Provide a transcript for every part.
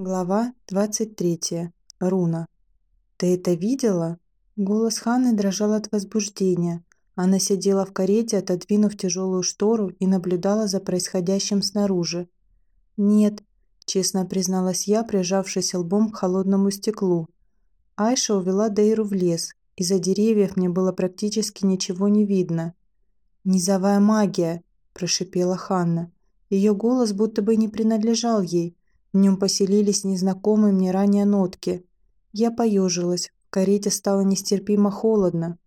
Глава 23. Руна. «Ты это видела?» Голос Ханны дрожал от возбуждения. Она сидела в карете, отодвинув тяжелую штору и наблюдала за происходящим снаружи. «Нет», – честно призналась я, прижавшись лбом к холодному стеклу. Айша увела Дейру в лес. Из-за деревьев мне было практически ничего не видно. «Низовая магия», – прошипела Ханна. Ее голос будто бы не принадлежал ей, в нем поселились незнакомые мне ранее нотки. Я поежилась. В карете стало нестерпимо холодно.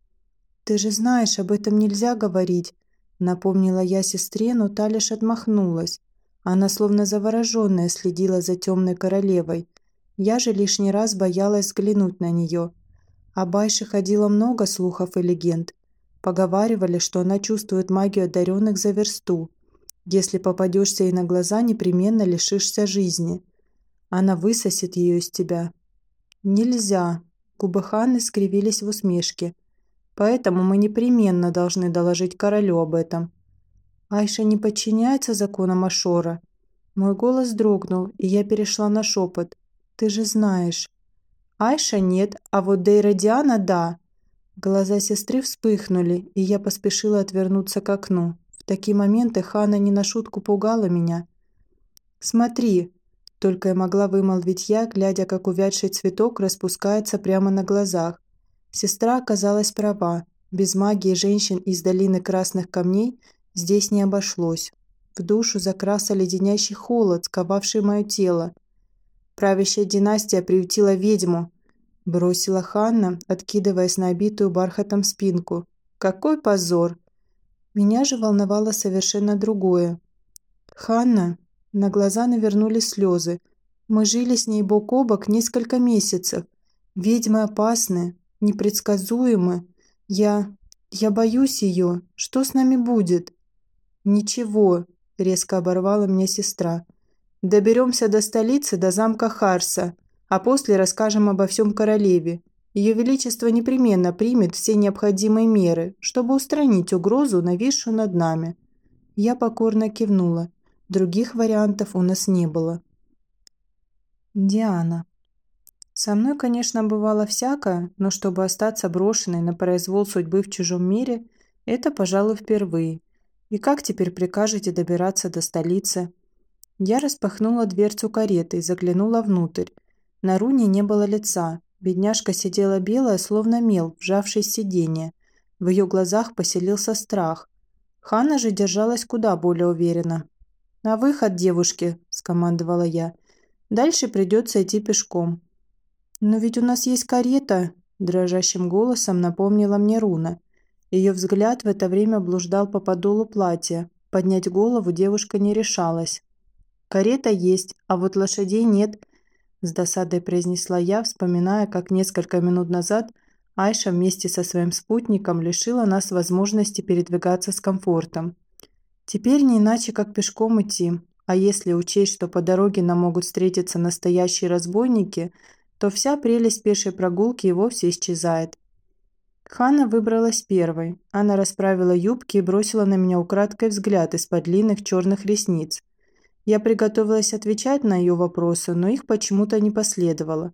«Ты же знаешь, об этом нельзя говорить», — напомнила я сестре, но та лишь отмахнулась. Она словно завороженная следила за темной королевой. Я же лишний раз боялась взглянуть на нее. О Байше ходило много слухов и легенд. Поговаривали, что она чувствует магию одаренных за версту. Если попадешься ей на глаза, непременно лишишься жизни. Она высосет ее из тебя. Нельзя. Губы Ханны скривились в усмешке. Поэтому мы непременно должны доложить королю об этом. Айша не подчиняется законам Ашора. Мой голос дрогнул, и я перешла на шепот. Ты же знаешь. Айша нет, а вот Дейра Диана – да. Глаза сестры вспыхнули, и я поспешила отвернуться к окну. В такие моменты Хана не на шутку пугала меня. «Смотри!» – только и могла вымолвить я, глядя, как увядший цветок распускается прямо на глазах. Сестра оказалась права. Без магии женщин из долины красных камней здесь не обошлось. В душу закраса леденящий холод, сковавший мое тело. Правящая династия приютила ведьму. Бросила Ханна, откидываясь на обитую бархатом спинку. Какой позор! Меня же волновало совершенно другое. Ханна, на глаза навернулись слезы. Мы жили с ней бок о бок несколько месяцев. Ведьмы опасны, непредсказуемы. Я... я боюсь ее. Что с нами будет? Ничего, резко оборвала меня сестра. Доберемся до столицы, до замка Харса, а после расскажем обо всем королеве. Ее Величество непременно примет все необходимые меры, чтобы устранить угрозу, нависшую над нами. Я покорно кивнула. Других вариантов у нас не было. Диана. Со мной, конечно, бывало всякое, но чтобы остаться брошенной на произвол судьбы в чужом мире, это, пожалуй, впервые. И как теперь прикажете добираться до столицы? Я распахнула дверцу кареты и заглянула внутрь. На руне не было лица, Бедняжка сидела белая, словно мел, вжавшись в сиденье. В ее глазах поселился страх. Ханна же держалась куда более уверенно. «На выход, девушки!» – скомандовала я. «Дальше придется идти пешком». «Но ведь у нас есть карета!» – дрожащим голосом напомнила мне Руна. Ее взгляд в это время блуждал по подолу платья. Поднять голову девушка не решалась. «Карета есть, а вот лошадей нет», с досадой произнесла я, вспоминая, как несколько минут назад Айша вместе со своим спутником лишила нас возможности передвигаться с комфортом. Теперь не иначе, как пешком идти. А если учесть, что по дороге нам могут встретиться настоящие разбойники, то вся прелесть пешей прогулки и вовсе исчезает. Хана выбралась первой. Она расправила юбки и бросила на меня украдкой взгляд из-под длинных черных ресниц. Я приготовилась отвечать на ее вопросы, но их почему-то не последовало.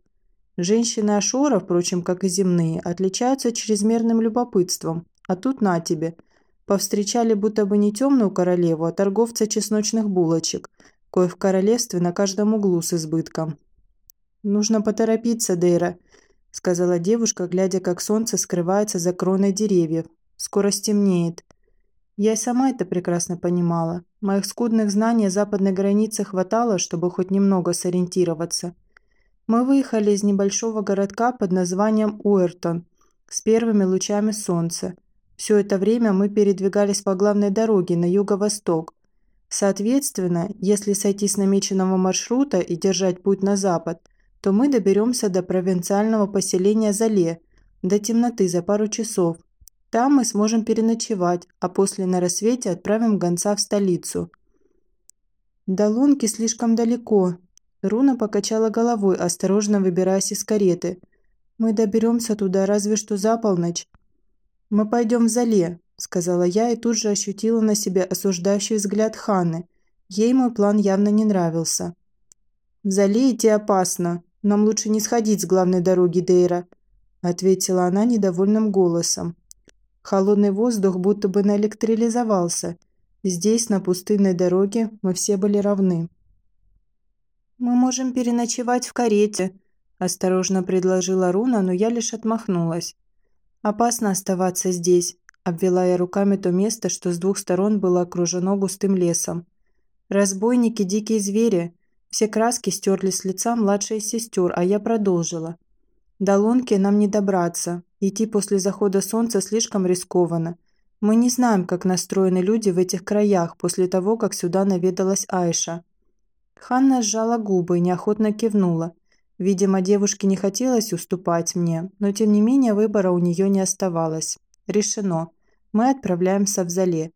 Женщины Ашора, впрочем, как и земные, отличаются чрезмерным любопытством. А тут на тебе. Повстречали будто бы не темную королеву, а торговца чесночных булочек, кое в королевстве на каждом углу с избытком. «Нужно поторопиться, Дейра», — сказала девушка, глядя, как солнце скрывается за кроной деревьев. «Скоро стемнеет». Я и сама это прекрасно понимала. Моих скудных знаний о западной границе хватало, чтобы хоть немного сориентироваться. Мы выехали из небольшого городка под названием Уэртон с первыми лучами солнца. Все это время мы передвигались по главной дороге на юго-восток. Соответственно, если сойти с намеченного маршрута и держать путь на запад, то мы доберемся до провинциального поселения Зале, до темноты за пару часов, там мы сможем переночевать, а после на рассвете отправим гонца в столицу. До лунки слишком далеко. Руна покачала головой, осторожно выбираясь из кареты. Мы доберемся туда разве что за полночь. Мы пойдем в зале, сказала я и тут же ощутила на себе осуждающий взгляд Ханы. Ей мой план явно не нравился. В зале идти опасно. Нам лучше не сходить с главной дороги Дейра», – ответила она недовольным голосом. Холодный воздух будто бы наэлектролизовался. Здесь, на пустынной дороге, мы все были равны. «Мы можем переночевать в карете», – осторожно предложила Руна, но я лишь отмахнулась. «Опасно оставаться здесь», – обвела я руками то место, что с двух сторон было окружено густым лесом. «Разбойники – дикие звери. Все краски стерли с лица младшая сестер, а я продолжила. До лунки нам не добраться. Идти после захода солнца слишком рискованно. Мы не знаем, как настроены люди в этих краях после того, как сюда наведалась Айша. Ханна сжала губы и неохотно кивнула. Видимо, девушке не хотелось уступать мне, но тем не менее выбора у нее не оставалось. Решено. Мы отправляемся в Зале.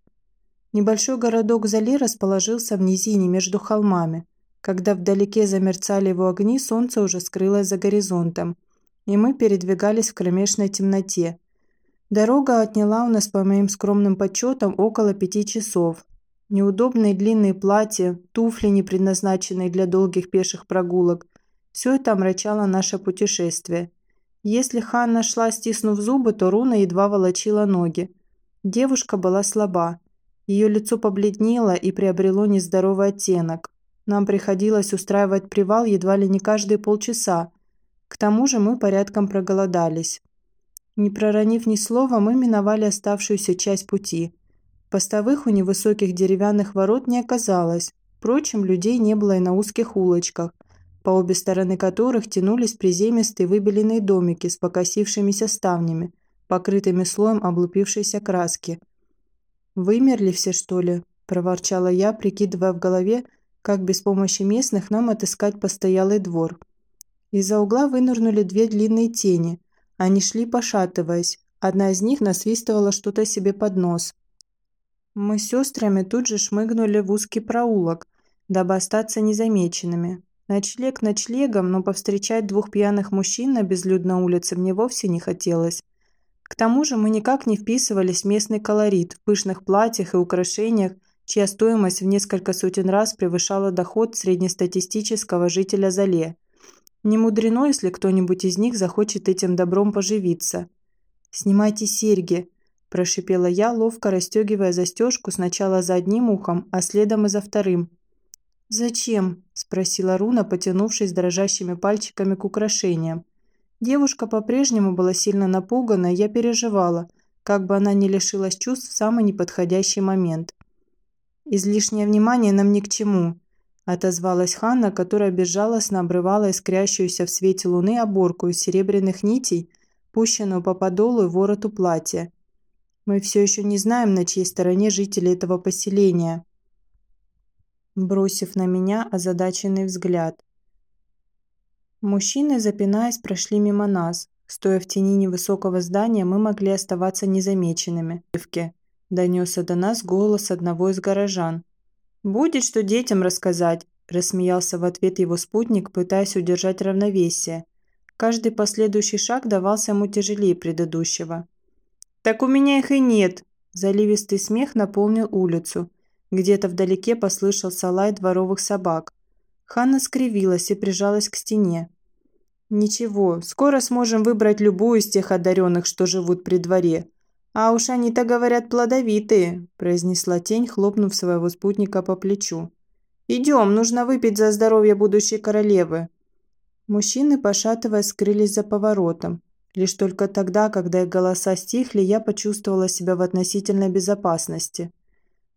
Небольшой городок Зале расположился в низине между холмами. Когда вдалеке замерцали его огни, солнце уже скрылось за горизонтом – и мы передвигались в кромешной темноте. Дорога отняла у нас, по моим скромным подсчетам, около пяти часов. Неудобные длинные платья, туфли, не предназначенные для долгих пеших прогулок – все это омрачало наше путешествие. Если Ханна шла, стиснув зубы, то Руна едва волочила ноги. Девушка была слаба. Ее лицо побледнело и приобрело нездоровый оттенок. Нам приходилось устраивать привал едва ли не каждые полчаса, к тому же мы порядком проголодались. Не проронив ни слова, мы миновали оставшуюся часть пути. Постовых у невысоких деревянных ворот не оказалось. Впрочем, людей не было и на узких улочках, по обе стороны которых тянулись приземистые выбеленные домики с покосившимися ставнями, покрытыми слоем облупившейся краски. «Вымерли все, что ли?» – проворчала я, прикидывая в голове, как без помощи местных нам отыскать постоялый двор. Из-за угла вынырнули две длинные тени. Они шли пошатываясь. Одна из них насвистывала что-то себе под нос. Мы с сестрами тут же шмыгнули в узкий проулок, дабы остаться незамеченными. Ночлег ночлегом, но повстречать двух пьяных мужчин на безлюдной улице мне вовсе не хотелось. К тому же мы никак не вписывались в местный колорит в пышных платьях и украшениях, чья стоимость в несколько сотен раз превышала доход среднестатистического жителя Зале. Не мудрено, если кто-нибудь из них захочет этим добром поживиться. «Снимайте серьги», – прошипела я, ловко расстегивая застежку сначала за одним ухом, а следом и за вторым. «Зачем?» – спросила Руна, потянувшись дрожащими пальчиками к украшениям. Девушка по-прежнему была сильно напугана, и я переживала, как бы она не лишилась чувств в самый неподходящий момент. «Излишнее внимание нам ни к чему», – отозвалась Ханна, которая безжалостно обрывала искрящуюся в свете луны оборку из серебряных нитей, пущенную по подолу и вороту платья. «Мы все еще не знаем, на чьей стороне жители этого поселения», бросив на меня озадаченный взгляд. Мужчины, запинаясь, прошли мимо нас. Стоя в тени невысокого здания, мы могли оставаться незамеченными. Донесся до нас голос одного из горожан. «Будет что детям рассказать», – рассмеялся в ответ его спутник, пытаясь удержать равновесие. Каждый последующий шаг давался ему тяжелее предыдущего. «Так у меня их и нет!» Заливистый смех наполнил улицу. Где-то вдалеке послышался лай дворовых собак. Ханна скривилась и прижалась к стене. «Ничего, скоро сможем выбрать любую из тех одаренных, что живут при дворе. «А уж они-то, говорят, плодовитые», – произнесла тень, хлопнув своего спутника по плечу. «Идем, нужно выпить за здоровье будущей королевы». Мужчины, пошатывая, скрылись за поворотом. Лишь только тогда, когда их голоса стихли, я почувствовала себя в относительной безопасности.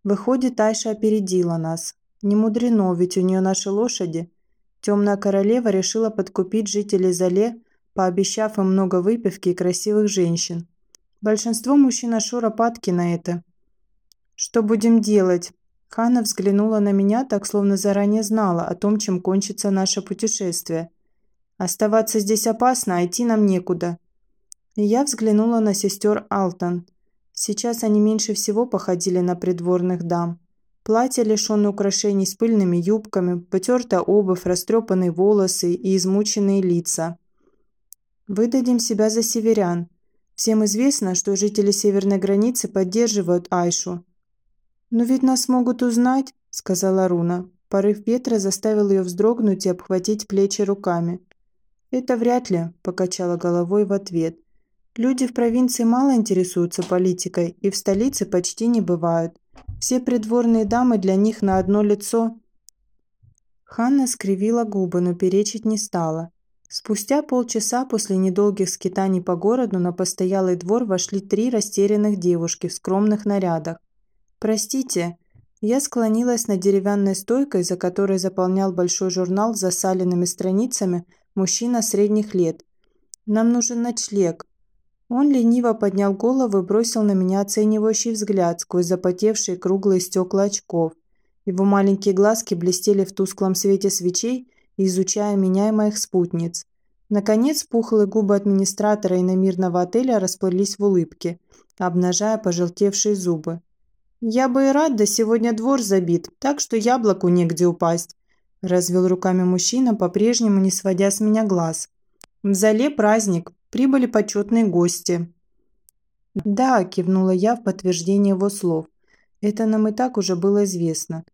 Выходит, Айша опередила нас. Не мудрено, ведь у нее наши лошади. Темная королева решила подкупить жителей Зале, пообещав им много выпивки и красивых женщин. Большинство мужчин Ашура падки на это. «Что будем делать?» Хана взглянула на меня, так словно заранее знала о том, чем кончится наше путешествие. «Оставаться здесь опасно, а идти нам некуда». И я взглянула на сестер Алтон. Сейчас они меньше всего походили на придворных дам. Платья, лишенные украшений с пыльными юбками, потертая обувь, растрепанные волосы и измученные лица. «Выдадим себя за северян», Всем известно, что жители северной границы поддерживают Айшу. «Но ведь нас могут узнать», – сказала Руна. Порыв ветра заставил ее вздрогнуть и обхватить плечи руками. «Это вряд ли», – покачала головой в ответ. «Люди в провинции мало интересуются политикой и в столице почти не бывают. Все придворные дамы для них на одно лицо». Ханна скривила губы, но перечить не стала. Спустя полчаса после недолгих скитаний по городу на постоялый двор вошли три растерянных девушки в скромных нарядах. «Простите», я склонилась над деревянной стойкой, за которой заполнял большой журнал с засаленными страницами мужчина средних лет. «Нам нужен ночлег». Он лениво поднял голову и бросил на меня оценивающий взгляд сквозь запотевшие круглые стекла очков. Его маленькие глазки блестели в тусклом свете свечей, изучая меня и моих спутниц. Наконец, пухлые губы администратора иномирного отеля расплылись в улыбке, обнажая пожелтевшие зубы. «Я бы и рад, да сегодня двор забит, так что яблоку негде упасть», – развел руками мужчина, по-прежнему не сводя с меня глаз. «В зале праздник, прибыли почетные гости». «Да», – кивнула я в подтверждение его слов. «Это нам и так уже было известно.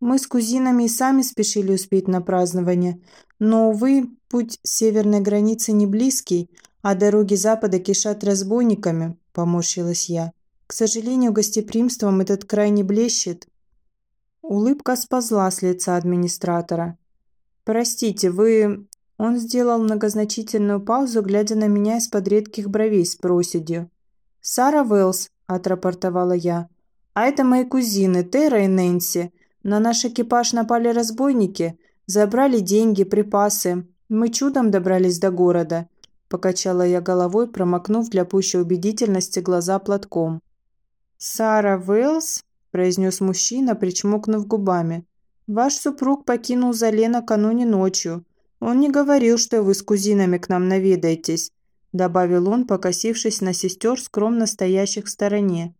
Мы с кузинами и сами спешили успеть на празднование, но, увы, путь северной границы не близкий, а дороги запада кишат разбойниками», – поморщилась я. К сожалению, гостеприимством этот край не блещет. Улыбка сползла с лица администратора. «Простите, вы...» Он сделал многозначительную паузу, глядя на меня из-под редких бровей с проседью. «Сара Уэллс», – отрапортовала я. «А это мои кузины, Тера и Нэнси. На наш экипаж напали разбойники, забрали деньги, припасы. Мы чудом добрались до города», – покачала я головой, промокнув для пущей убедительности глаза платком. «Сара Уэллс?» – произнес мужчина, причмокнув губами. «Ваш супруг покинул Зале накануне ночью. Он не говорил, что вы с кузинами к нам наведаетесь», – добавил он, покосившись на сестер, скромно стоящих в стороне.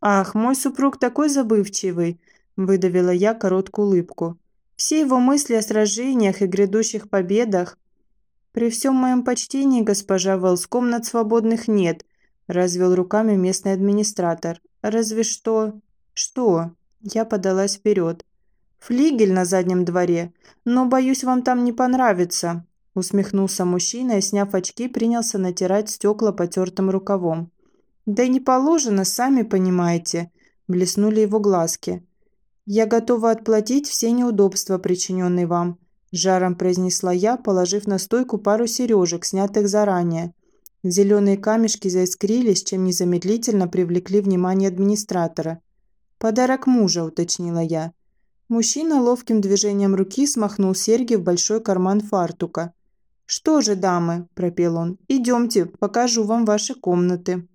«Ах, мой супруг такой забывчивый!» – выдавила я короткую улыбку. «Все его мысли о сражениях и грядущих победах...» «При всем моем почтении, госпожа Уэллс, комнат свободных нет», – развел руками местный администратор. Разве что... Что? Я подалась вперед. Флигель на заднем дворе. Но, боюсь, вам там не понравится. Усмехнулся мужчина и, сняв очки, принялся натирать стекла потертым рукавом. «Да и не положено, сами понимаете», – блеснули его глазки. «Я готова отплатить все неудобства, причиненные вам», – жаром произнесла я, положив на стойку пару сережек, снятых заранее. Зеленые камешки заискрились, чем незамедлительно привлекли внимание администратора. «Подарок мужа», – уточнила я. Мужчина ловким движением руки смахнул серьги в большой карман фартука. «Что же, дамы», – пропел он, – «идемте, покажу вам ваши комнаты».